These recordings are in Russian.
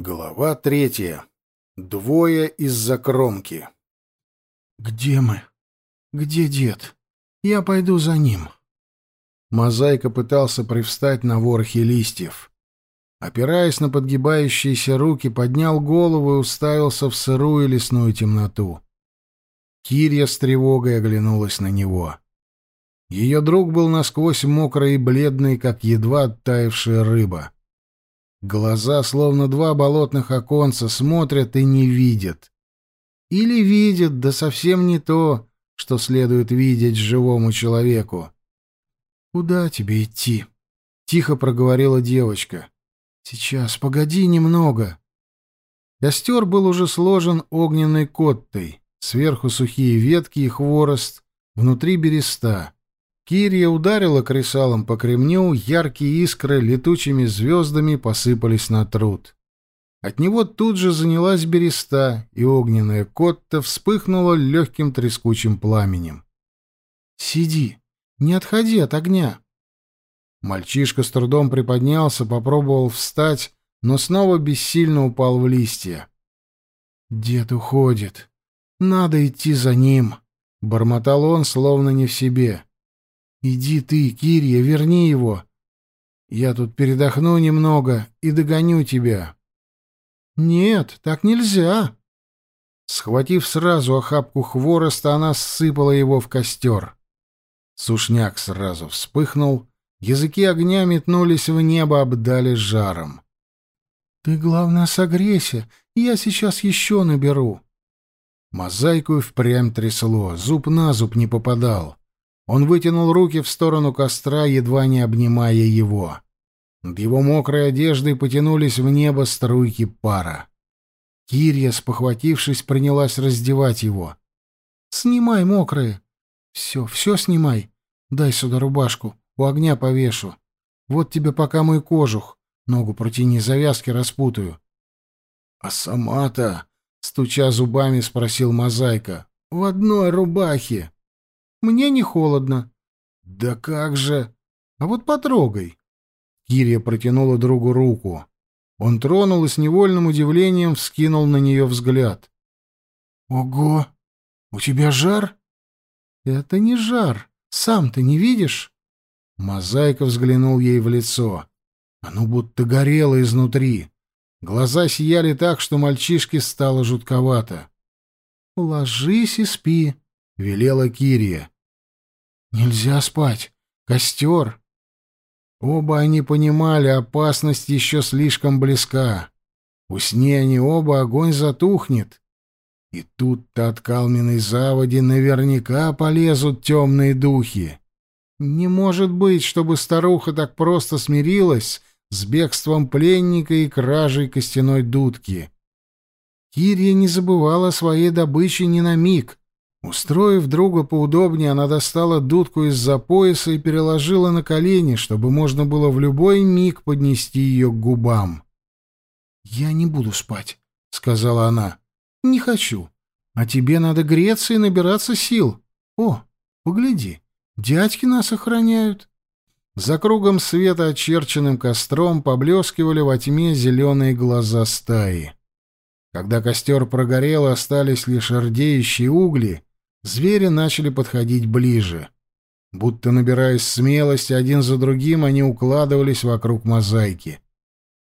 Глава третья. Двое из-за кромки. «Где мы? Где дед? Я пойду за ним». Мозаика пытался привстать на ворохе листьев. Опираясь на подгибающиеся руки, поднял голову и уставился в сырую лесную темноту. Кирья с тревогой оглянулась на него. Ее друг был насквозь мокрый и бледный, как едва оттаившая рыба. Глаза, словно два болотных оконца, смотрят и не видят. Или видят, да совсем не то, что следует видеть живому человеку. «Куда тебе идти?» — тихо проговорила девочка. «Сейчас, погоди немного». Костер был уже сложен огненной коттой, сверху сухие ветки и хворост, внутри береста. Кирия ударила кресалом по кремню, яркие искры летучими звездами посыпались на труд. От него тут же занялась береста, и огненная котта вспыхнула легким трескучим пламенем. «Сиди, не отходи от огня!» Мальчишка с трудом приподнялся, попробовал встать, но снова бессильно упал в листья. «Дед уходит. Надо идти за ним», — бормотал он, словно не в себе. Иди ты, Кирья, верни его. Я тут передохну немного и догоню тебя. Нет, так нельзя. Схватив сразу охапку хвороста, она сыпала его в костер. Сушняк сразу вспыхнул, языки огня метнулись в небо, обдали жаром. «Ты, главное, согрейся, я сейчас еще наберу». Мозаику впрямь трясло, зуб на зуб не попадал. Он вытянул руки в сторону костра, едва не обнимая его. Над его мокрой одеждой потянулись в небо струйки пара. Кирья, спохватившись, принялась раздевать его. «Снимай мокрые. Все, все снимай. Дай сюда рубашку, у огня повешу. Вот тебе пока мой кожух. Ногу протяни, завязки распутаю». «А сама-то?» — стуча зубами, спросил Мозаика. «В одной рубахе». Мне не холодно. Да как же? А вот потрогай. Кирия протянула другу руку. Он тронул и с невольным удивлением вскинул на нее взгляд. Ого! У тебя жар? Это не жар. Сам ты не видишь? Мозаика взглянул ей в лицо. Оно будто горело изнутри. Глаза сияли так, что мальчишке стало жутковато. «Ложись и спи», — велела Кирия. «Нельзя спать. Костер». Оба они понимали, опасность еще слишком близка. Усни они оба, огонь затухнет. И тут-то от калменной заводи наверняка полезут темные духи. Не может быть, чтобы старуха так просто смирилась с бегством пленника и кражей костяной дудки. Кирия не забывала о своей добыче ни на миг, Устроив друга поудобнее, она достала дудку из-за пояса и переложила на колени, чтобы можно было в любой миг поднести ее к губам. «Я не буду спать», — сказала она. «Не хочу. А тебе надо греться и набираться сил. О, погляди, дядьки нас охраняют». За кругом света, очерченным костром, поблескивали во тьме зеленые глаза стаи. Когда костер прогорел, остались лишь рдеющие угли — Звери начали подходить ближе. Будто набираясь смелости, один за другим они укладывались вокруг мозаики.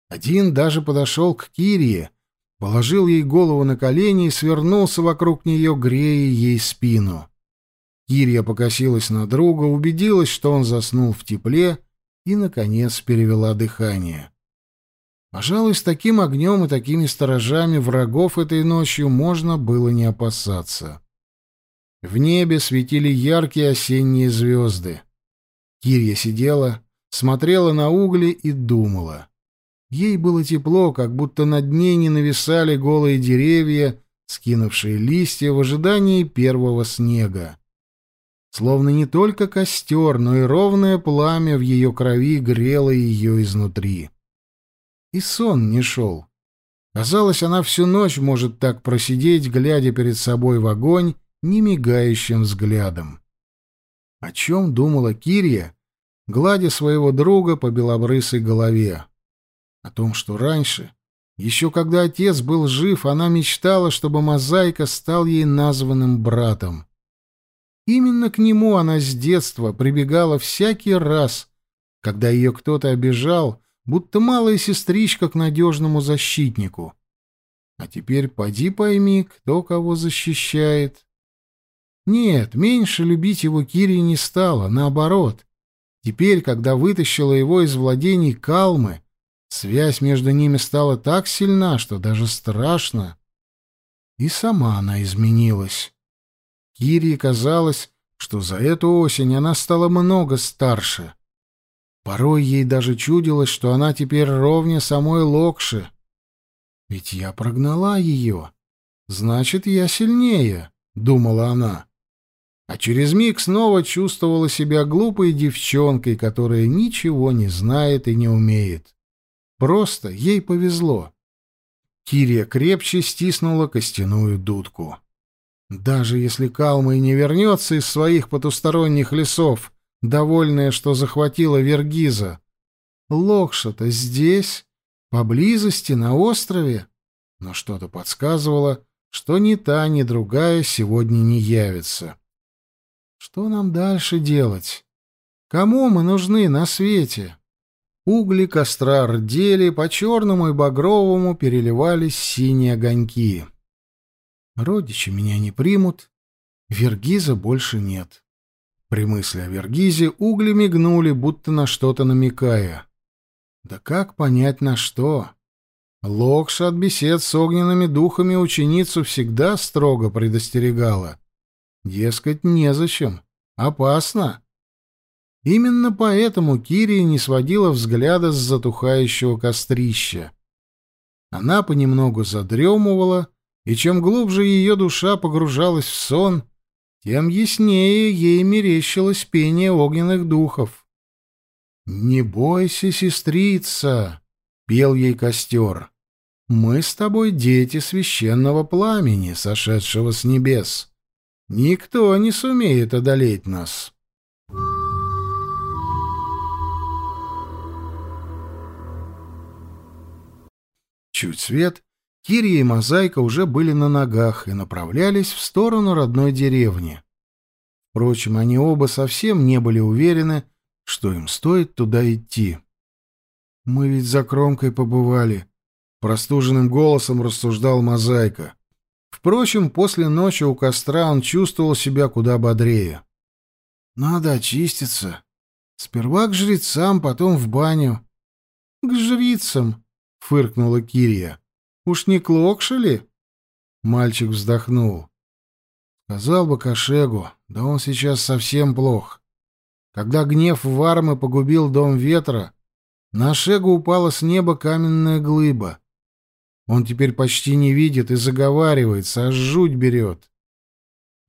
Один даже подошел к Кирии, положил ей голову на колени и свернулся вокруг нее, грея ей спину. Кирия покосилась на друга, убедилась, что он заснул в тепле, и, наконец, перевела дыхание. Пожалуй, с таким огнем и такими сторожами врагов этой ночью можно было не опасаться. В небе светили яркие осенние звезды. Кирья сидела, смотрела на угли и думала. Ей было тепло, как будто над ней не нависали голые деревья, скинувшие листья в ожидании первого снега. Словно не только костер, но и ровное пламя в ее крови грело ее изнутри. И сон не шел. Казалось, она всю ночь может так просидеть, глядя перед собой в огонь немигающим взглядом. О чем думала Кирия, гладя своего друга по белобрысой голове? О том, что раньше Еще когда отец был жив, она мечтала, чтобы Мозаика стал ей названным братом. Именно к нему она с детства прибегала всякий раз, когда ее кто-то обижал, будто малая сестричка к надежному защитнику. А теперь поди пойми, кто кого защищает. Нет, меньше любить его Кири не стало, наоборот. Теперь, когда вытащила его из владений Калмы, связь между ними стала так сильна, что даже страшно. И сама она изменилась. Кире казалось, что за эту осень она стала много старше. Порой ей даже чудилось, что она теперь ровня самой Локши. Ведь я прогнала ее. Значит, я сильнее, — думала она. А через миг снова чувствовала себя глупой девчонкой, которая ничего не знает и не умеет. Просто ей повезло. Кирия крепче стиснула костяную дудку. Даже если Калма и не вернется из своих потусторонних лесов, довольная, что захватила Вергиза, Локша-то здесь, поблизости, на острове. Но что-то подсказывало, что ни та, ни другая сегодня не явится. Что нам дальше делать? Кому мы нужны на свете? Угли костра рдели, по черному и багровому переливались синие огоньки. Родичи меня не примут, Вергиза больше нет. При мысли о Вергизе угли мигнули, будто на что-то намекая. Да как понять на что? Локша от бесед с огненными духами ученицу всегда строго предостерегала. Дескать, незачем. Опасно. Именно поэтому Кирия не сводила взгляда с затухающего кострища. Она понемногу задремывала, и чем глубже ее душа погружалась в сон, тем яснее ей мерещилось пение огненных духов. «Не бойся, сестрица!» — пел ей костер. «Мы с тобой дети священного пламени, сошедшего с небес. Никто не сумеет одолеть нас». Чуть свет, Кирия и Мозаика уже были на ногах и направлялись в сторону родной деревни. Впрочем, они оба совсем не были уверены, что им стоит туда идти. «Мы ведь за кромкой побывали», — простуженным голосом рассуждал Мозаика. Впрочем, после ночи у костра он чувствовал себя куда бодрее. «Надо очиститься. Сперва к жрецам, потом в баню». «К жрицам», — фыркнула Кирия. Уж не Клокша ли? Мальчик вздохнул. Сказал бы Кашегу, да он сейчас совсем плох. Когда гнев Вармы погубил дом ветра, на Шегу упала с неба каменная глыба. Он теперь почти не видит и заговаривается, аж жуть берет.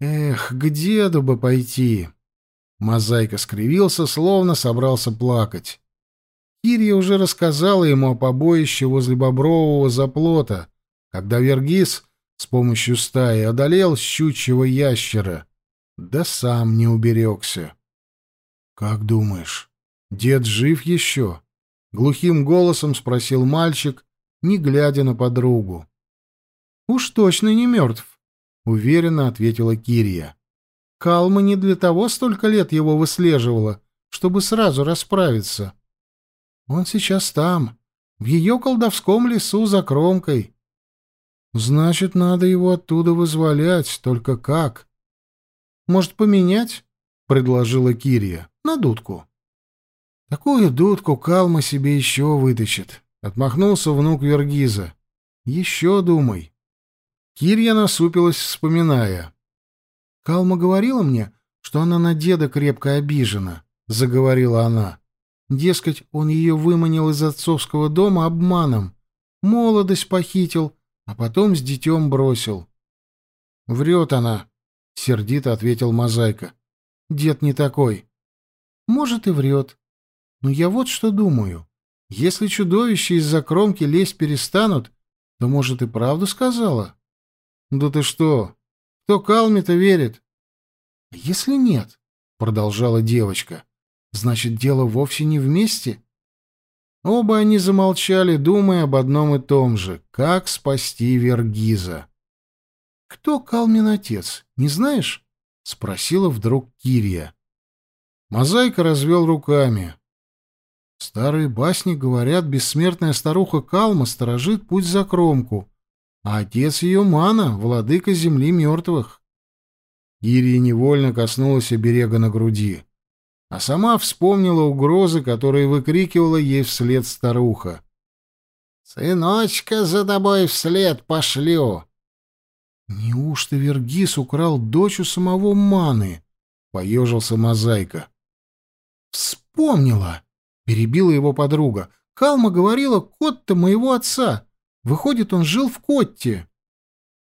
Эх, к деду бы пойти. Мозаика скривился, словно собрался плакать. Кирия уже рассказала ему о побоище возле Бобрового заплота, когда Вергис с помощью стаи одолел щучьего ящера, да сам не уберегся. — Как думаешь, дед жив еще? — глухим голосом спросил мальчик, не глядя на подругу. — Уж точно не мертв, — уверенно ответила Кирия. Калма не для того столько лет его выслеживала, чтобы сразу расправиться. — он сейчас там, в ее колдовском лесу за кромкой. Значит, надо его оттуда вызволять, только как? Может, поменять? — предложила Кирия. — На дудку. — Такую дудку Калма себе еще вытащит. Отмахнулся внук Вергиза. — Еще думай. Кирья насупилась, вспоминая. Калма говорила мне, что она на деда крепко обижена, — заговорила она. Дескать, он ее выманил из отцовского дома обманом, молодость похитил, а потом с детем бросил. — Врет она, — сердито ответил Мозаика. — Дед не такой. — Может, и врет. Но я вот что думаю. Если чудовища из-за кромки лезть перестанут, то, может, и правду сказала? — Да ты что? Кто Калме-то верит? — А если нет? — продолжала девочка. — Значит, дело вовсе не вместе? Оба они замолчали, думая об одном и том же — как спасти Вергиза. «Кто Калмин отец, не знаешь?» — спросила вдруг Кирия. Мозаика развел руками. Старые басни говорят, бессмертная старуха Калма сторожит путь за кромку, а отец ее Мана — владыка земли мертвых. Кирия невольно коснулась оберега на груди а сама вспомнила угрозы, которые выкрикивала ей вслед старуха. «Сыночка, за тобой вслед пошлю!» «Неужто Вергис украл дочь у самого Маны?» — поежился Мозаика. «Вспомнила!» — перебила его подруга. «Калма говорила, кот-то моего отца. Выходит, он жил в Котте».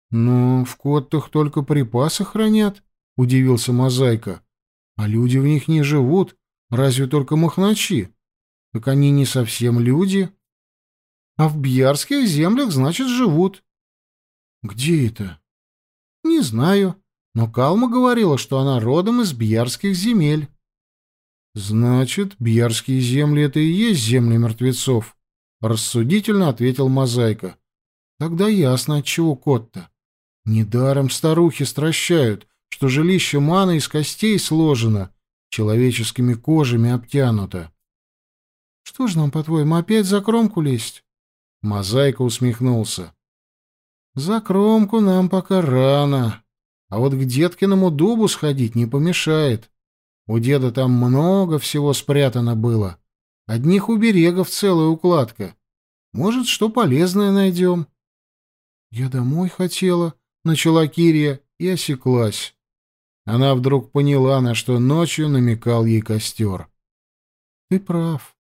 «Ну, в Коттах только припасы хранят», — удивился Мозаика. А люди в них не живут, разве только махначи. Так они не совсем люди. А в Бьярских землях, значит, живут. Где это? Не знаю, но Калма говорила, что она родом из Бьярских земель. Значит, Бьярские земли — это и есть земли мертвецов, — рассудительно ответил Мозаика. Тогда ясно, отчего кот-то. Недаром старухи стращают, что жилище маны из костей сложено, человеческими кожами обтянуто. Что ж нам, по-твоему, опять за кромку лезть? Мозаика усмехнулся. За кромку нам пока рано, а вот к деткиному дубу сходить не помешает. У деда там много всего спрятано было. Одних уберегов целая укладка. Может, что полезное найдем. — Я домой хотела, — начала Кирия и осеклась. Она вдруг поняла, на что ночью намекал ей костер. «Ты прав.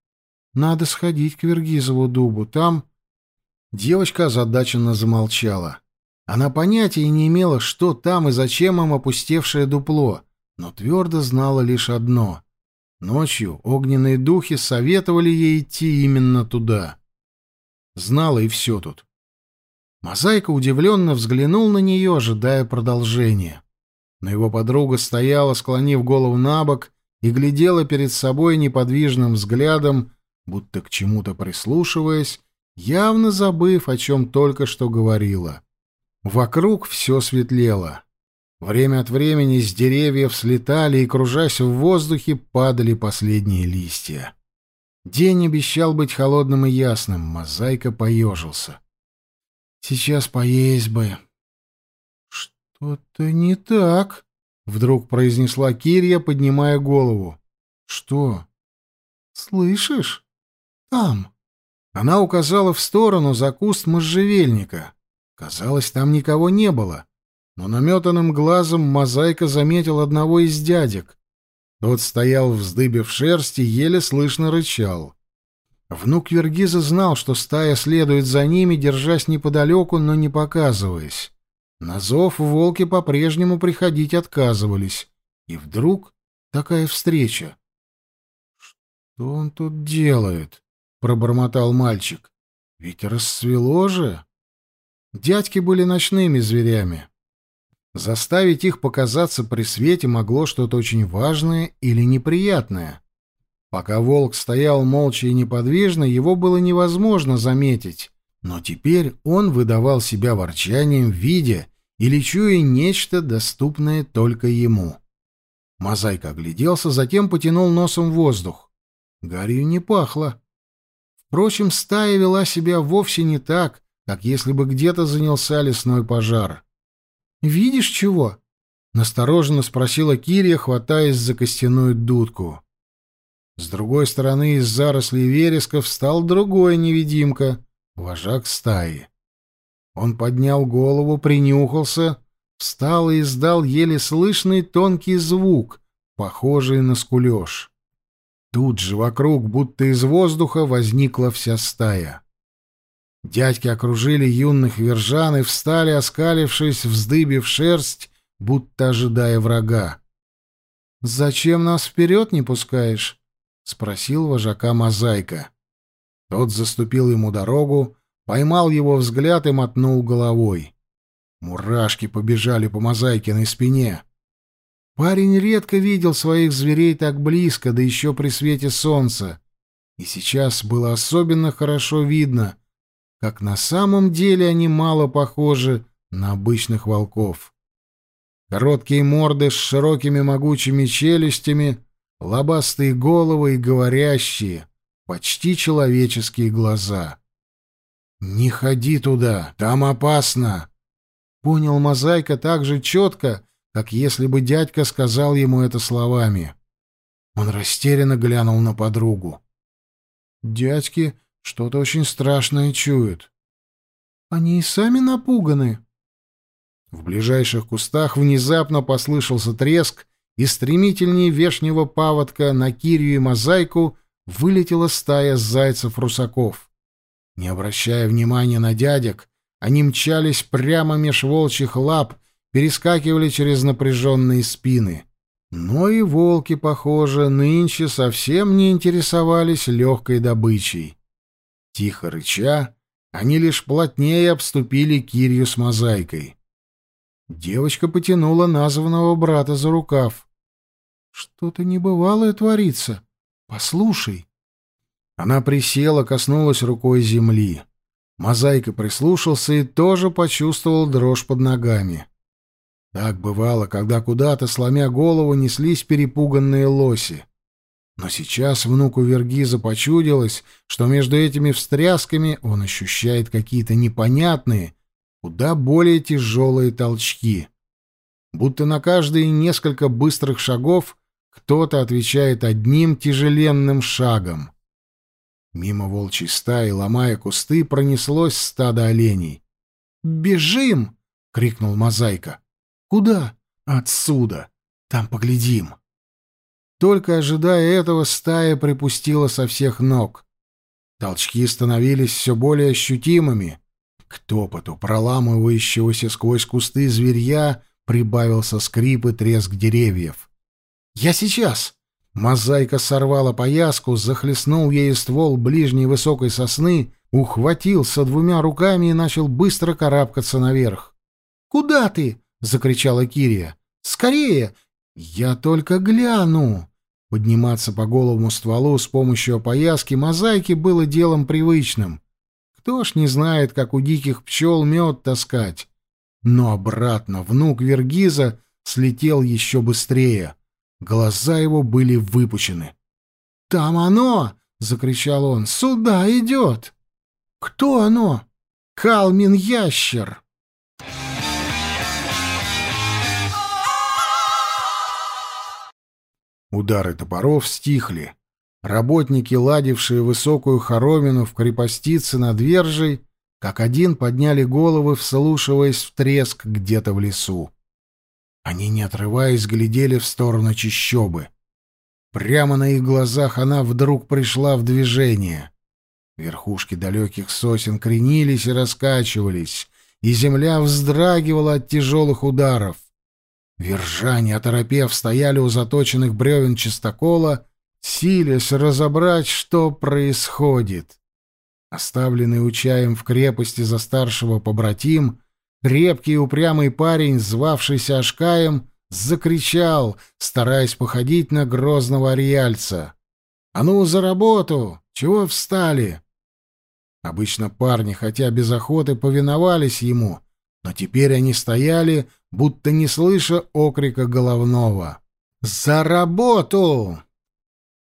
Надо сходить к Вергизову дубу. Там...» Девочка озадаченно замолчала. Она понятия не имела, что там и зачем им опустевшее дупло, но твердо знала лишь одно. Ночью огненные духи советовали ей идти именно туда. Знала и все тут. Мозаика удивленно взглянул на нее, ожидая продолжения. Но его подруга стояла, склонив голову на бок, и глядела перед собой неподвижным взглядом, будто к чему-то прислушиваясь, явно забыв, о чем только что говорила. Вокруг все светлело. Время от времени с деревьев слетали и, кружась в воздухе, падали последние листья. День обещал быть холодным и ясным, мозаика поежился. «Сейчас поесть бы», «Что-то не так», — вдруг произнесла Кирия, поднимая голову. «Что?» «Слышишь? Там». Она указала в сторону за куст можжевельника. Казалось, там никого не было. Но наметанным глазом мозаика заметил одного из дядек. Тот стоял, вздыбив шерсть и еле слышно рычал. Внук Вергиза знал, что стая следует за ними, держась неподалеку, но не показываясь. На зов волки по-прежнему приходить отказывались. И вдруг такая встреча. «Что он тут делает?» — пробормотал мальчик. «Ведь расцвело же!» Дядьки были ночными зверями. Заставить их показаться при свете могло что-то очень важное или неприятное. Пока волк стоял молча и неподвижно, его было невозможно заметить, но теперь он выдавал себя ворчанием, видя или чуя нечто, доступное только ему. Мозаика огляделся, затем потянул носом воздух. Гарью не пахло. Впрочем, стая вела себя вовсе не так, как если бы где-то занялся лесной пожар. «Видишь чего?» — настороженно спросила Кирия, хватаясь за костяную дудку. С другой стороны из зарослей вереска встал другой невидимка — вожак стаи. Он поднял голову, принюхался, встал и издал еле слышный тонкий звук, похожий на скулеж. Тут же вокруг, будто из воздуха, возникла вся стая. Дядьки окружили юных вержан и встали, оскалившись, вздыбив шерсть, будто ожидая врага. «Зачем нас вперед не пускаешь?» — спросил вожака Мозаика. Тот заступил ему дорогу, поймал его взгляд и мотнул головой. Мурашки побежали по Мозаикиной спине. Парень редко видел своих зверей так близко, да еще при свете солнца. И сейчас было особенно хорошо видно, как на самом деле они мало похожи на обычных волков. Короткие морды с широкими могучими челюстями, лобастые головы и говорящие, почти человеческие глаза. «Не ходи туда, там опасно!» Понял Мозаика так же четко, как если бы дядька сказал ему это словами. Он растерянно глянул на подругу. «Дядьки что-то очень страшное чуют». «Они и сами напуганы», в ближайших кустах внезапно послышался треск, и стремительнее вешнего паводка на Кирию и Мозаику вылетела стая зайцев-русаков. Не обращая внимания на дядек, они мчались прямо меж волчьих лап, перескакивали через напряженные спины. Но и волки, похоже, нынче совсем не интересовались легкой добычей. Тихо рыча, они лишь плотнее обступили Кирью с мозаикой. Девочка потянула названного брата за рукав. «Что-то небывалое творится. Послушай». Она присела, коснулась рукой земли. Мозаика прислушался и тоже почувствовал дрожь под ногами. Так бывало, когда куда-то, сломя голову, неслись перепуганные лоси. Но сейчас внуку Вергиза почудилось, что между этими встрясками он ощущает какие-то непонятные, куда более тяжелые толчки. Будто на каждые несколько быстрых шагов кто-то отвечает одним тяжеленным шагом. Мимо волчьей стаи, ломая кусты, пронеслось стадо оленей. «Бежим!» — крикнул Мозаика. «Куда?» «Отсюда! Там поглядим!» Только ожидая этого, стая припустила со всех ног. Толчки становились все более ощутимыми. К топоту, проламывающегося сквозь кусты зверья, прибавился скрип и треск деревьев. «Я сейчас!» Мозаика сорвала пояску, захлестнул ей ствол ближней высокой сосны, ухватился двумя руками и начал быстро карабкаться наверх. «Куда ты?» — закричала Кирия. «Скорее! Я только гляну!» Подниматься по головому стволу с помощью пояски мозаики было делом привычным. Кто ж не знает, как у диких пчел мед таскать? Но обратно внук Вергиза слетел еще быстрее. Глаза его были выпучены. «Там оно!» — закричал он. «Сюда идет!» «Кто оно?» «Калмин-ящер!» Удары топоров стихли. Работники, ладившие высокую хоромину в крепостице над Вержей, как один подняли головы, вслушиваясь в треск где-то в лесу. Они, не отрываясь, глядели в сторону чищобы. Прямо на их глазах она вдруг пришла в движение. Верхушки далеких сосен кренились и раскачивались, и земля вздрагивала от тяжелых ударов. Вержане, оторопев, стояли у заточенных бревен чистокола силясь разобрать, что происходит. Оставленный Учаем в крепости за старшего побратим, крепкий и упрямый парень, звавшийся Ашкаем, закричал, стараясь походить на грозного ариальца. «А ну, за работу! Чего встали?» Обычно парни, хотя без охоты, повиновались ему, но теперь они стояли, будто не слыша окрика головного. «За работу!»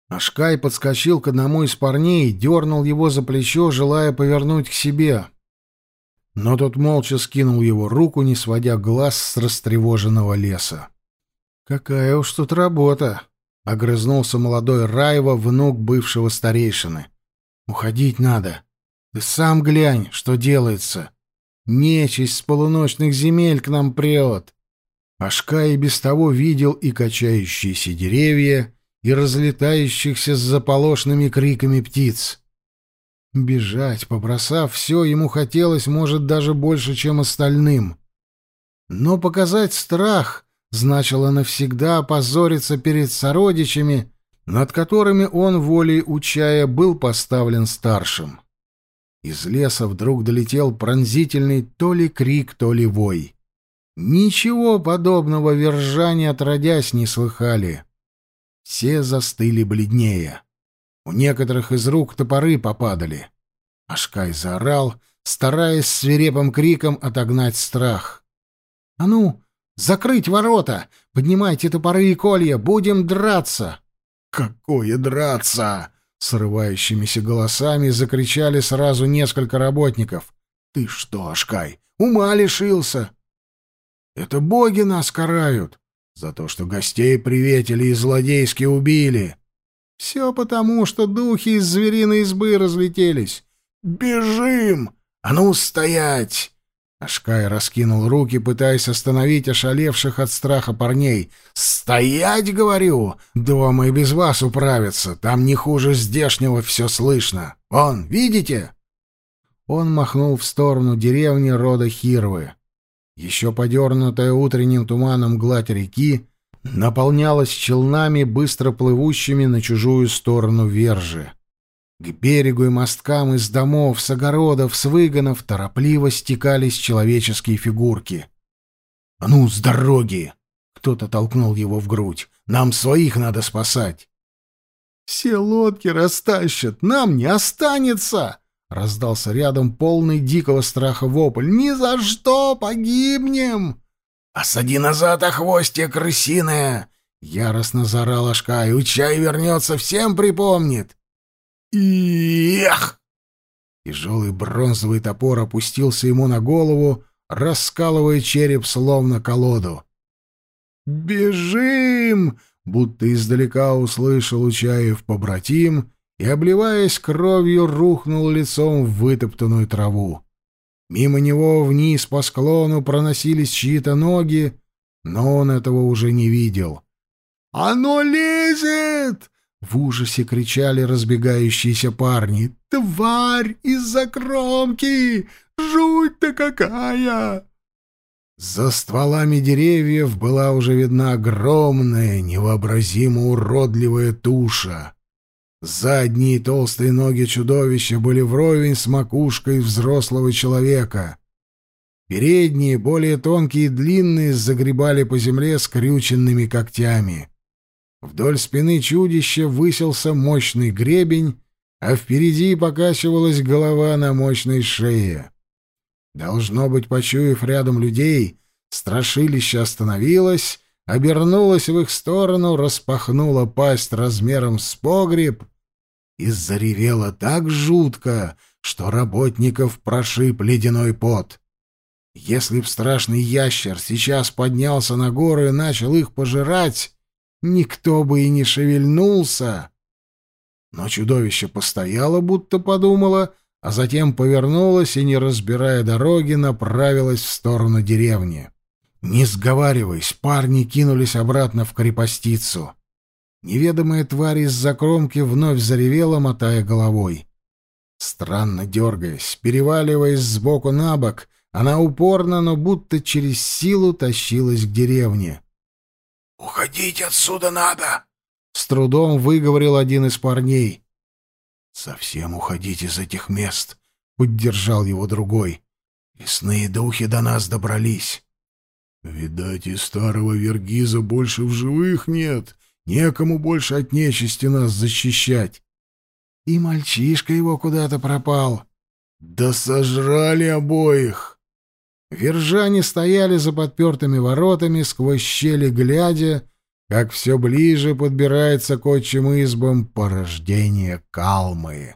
Ашкай подскочил к одному из парней, дернул его за плечо, желая повернуть к себе. Но тот молча скинул его руку, не сводя глаз с растревоженного леса. «Какая уж тут работа!» — огрызнулся молодой Раева, внук бывшего старейшины. «Уходить надо. Ты сам глянь, что делается. Нечисть с полуночных земель к нам прет». Ашка и без того видел и качающиеся деревья, и разлетающихся с заполошными криками птиц. Бежать, побросав все, ему хотелось, может, даже больше, чем остальным. Но показать страх значило навсегда опозориться перед сородичами, над которыми он волей учая был поставлен старшим. Из леса вдруг долетел пронзительный то ли крик, то ли вой. Ничего подобного вержания отродясь не слыхали. Все застыли бледнее. У некоторых из рук топоры попадали. Ашкай заорал, стараясь свирепым криком отогнать страх. «А ну, закрыть ворота! Поднимайте топоры и колья! Будем драться!» «Какое драться!» Срывающимися голосами закричали сразу несколько работников. «Ты что, Ашкай, ума лишился?» «Это боги нас карают за то, что гостей приветили и злодейски убили. Все потому, что духи из звериной избы разлетелись. Бежим! А ну, стоять!» Ашкай раскинул руки, пытаясь остановить ошалевших от страха парней. «Стоять, говорю! Дома и без вас управятся. Там не хуже здешнего все слышно. Вон, видите?» Он махнул в сторону деревни рода Хирвы. Еще подернутая утренним туманом гладь реки наполнялась челнами, быстро плывущими на чужую сторону вержи. К берегу и мосткам из домов, с огородов, с выгонов торопливо стекались человеческие фигурки. «А ну, с дороги!» — кто-то толкнул его в грудь. «Нам своих надо спасать!» «Все лодки растащат, нам не останется!» — раздался рядом полный дикого страха вопль. «Ни за что погибнем!» «Осади назад, охвостье крысиное!» — яростно заорал Ашкай. «Учай вернется, всем припомнит!» Эх! Тяжелый бронзовый топор опустился ему на голову, раскалывая череп словно колоду. «Бежим!» — будто издалека услышал Учаев побратим и, обливаясь кровью, рухнул лицом в вытоптанную траву. Мимо него вниз по склону проносились чьи-то ноги, но он этого уже не видел. «Оно лезет!» В ужасе кричали разбегающиеся парни. «Тварь из-за кромки! Жуть-то какая!» За стволами деревьев была уже видна огромная, невообразимо уродливая туша. Задние толстые ноги чудовища были вровень с макушкой взрослого человека. Передние, более тонкие и длинные, загребали по земле скрюченными когтями. Вдоль спины чудища высился мощный гребень, а впереди покачивалась голова на мощной шее. Должно быть, почуяв рядом людей, страшилище остановилось, обернулось в их сторону, распахнуло пасть размером с погреб и заревело так жутко, что работников прошиб ледяной пот. Если б страшный ящер сейчас поднялся на горы и начал их пожирать, никто бы и не шевельнулся. Но чудовище постояло, будто подумало, а затем повернулось и, не разбирая дороги, направилось в сторону деревни. Не сговариваясь, парни кинулись обратно в крепостицу. Неведомая тварь из-за кромки вновь заревела, мотая головой. Странно дергаясь, переваливаясь сбоку на бок, она упорно, но будто через силу тащилась к деревне. «Уходить отсюда надо!» — с трудом выговорил один из парней. «Совсем уходить из этих мест!» — поддержал его другой. «Лесные духи до нас добрались». «Видать, и старого Вергиза больше в живых нет. Некому больше от нечисти нас защищать». «И мальчишка его куда-то пропал». «Да сожрали обоих!» Вержане стояли за подпертыми воротами, сквозь щели глядя, как все ближе подбирается к отчим избам порождение калмы.